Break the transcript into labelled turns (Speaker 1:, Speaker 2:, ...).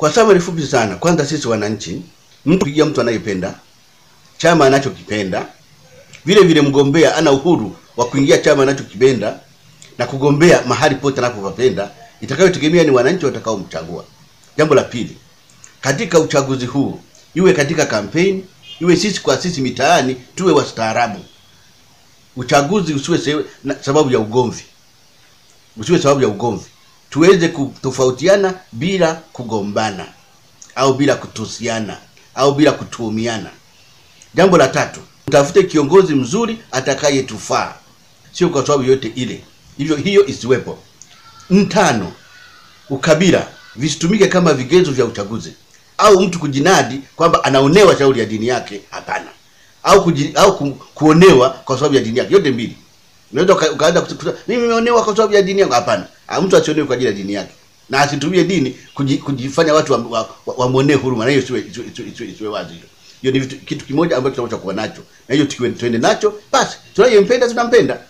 Speaker 1: Kwa sababu ni fupi sana, kwanza sisi wananchi, mtu pigia mtu anayependa chama anachokipenda, vile vile mgombea ana uhuru wa kuingia chama anachokipenda na kugombea mahali pote anapopapenda, itakayotegemea ni wananchi watakaomchagua. Jambo la pili, katika uchaguzi huu, iwe katika kampeni, iwe sisi kwa sisi mitaani, tuwe wastaarabu. Uchaguzi usiwe sababu ya ugomvi, usiwe sababu ya ugomvi, tuweze kutofautiana bila kugombana au bila kutusiana au bila kutuumiana. Jambo la tatu, tutafute kiongozi mzuri atakayetufaa, sio kwa sababu yote ile, hivyo hiyo isiwepo. Ntano, ukabila visitumike kama vigezo vya uchaguzi au mtu kujinadi kwamba anaonewa shauri ya dini yake. Hapana, au kuji, au ku, kuonewa kwa sababu ya dini yake. Yote mbili unaweza ukaanza mimi nimeonewa kwa sababu ya dini yangu. Hapana, mtu asionewe kwa ajili ya dini yake na asitumie dini kujifanya watu wamwonee wa, wa, huruma, na hiyo isiwe wazi hiyo. Hiyo ni kitu kimoja ambacho tunachokuwa kuwa nacho, na hiyo tukiwe tuende nacho, basi tunayempenda tunampenda.